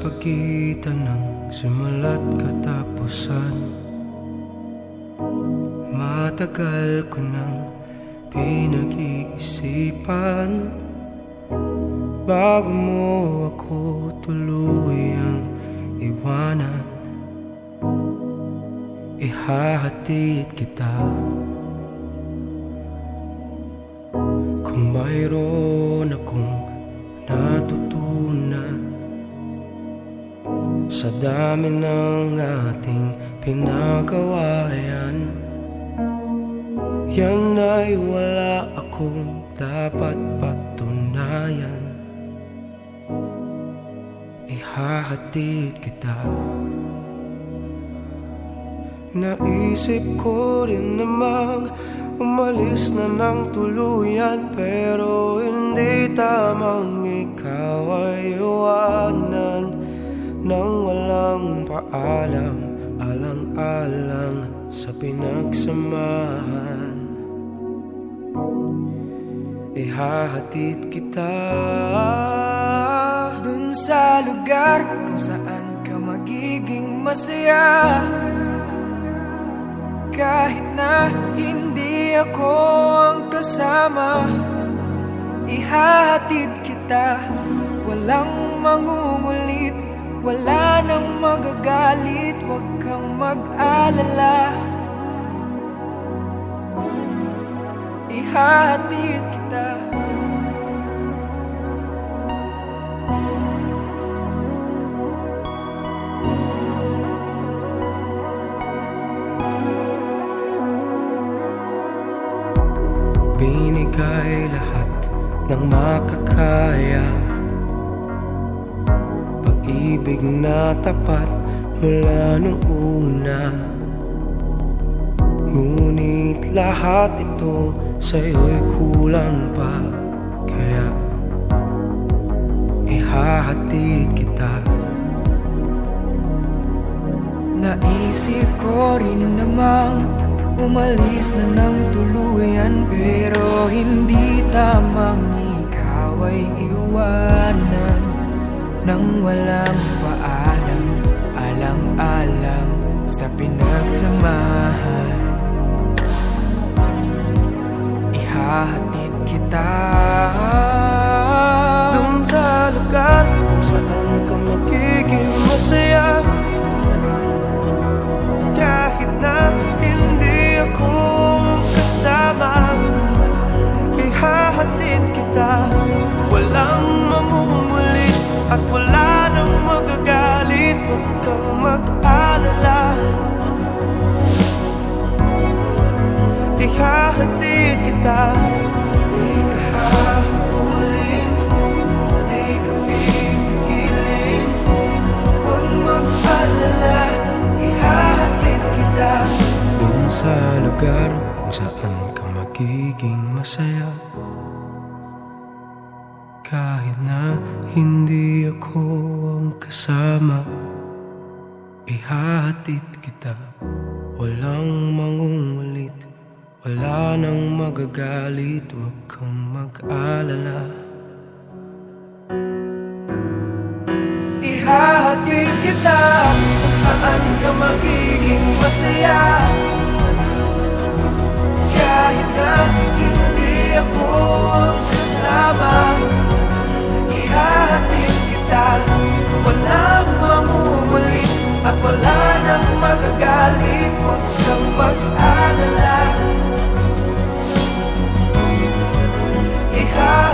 pagitan ng simula't katapusan Matagal ko nang pinag-iisipan. Bago mo ako tuluyang iwanan Ihahatid kita. Kung mayroon akong natutunan Sa dami ng ating pinagawa yan ay wala akong dapat patunayan. Ihahatid kita. Naisip ko rin namang Umalis na ng tuluyan Pero hindi tamang ikaw ay iwanan paalam Alang-alang sa pinagsamahan. Ihahatid kita Dun sa lugar kung saan ka magiging masaya. Kahit na hindi ako ang kasama Ihahatid kita. Walang mangungulit Wala nang magagalit Huwag kang mag-alala. Ihahatid kita. Binigay lahat ng makakaya Pag-ibig na tapat mula nung una. Ngunit lahat ito sa'yo'y kulang pa. Kaya ihahatid kita. Naisip ko rin namang Umalis na ng tuluyan Pero hindi tamang ikaw ay iwanan Nang walang paalam Alang-alang sa pinagsamahan. Ihahatid kita. Dun sa lugar kung saan ka magiging masaya. Kahit na hindi ako kasama Ihahatid kita. Walang sa lugar kung saan ka magiging masaya. Kahit na hindi ako ang kasama Ihahatid kita. Walang mangungulit Wala nang magagalit Huwag kang mag-alala. Ihahatid kita kung saan ka magiging masaya ang kasama Ihahatid kita. Walang mamumulit At wala nang magagalit. Huwag kang mag-alala. Kita.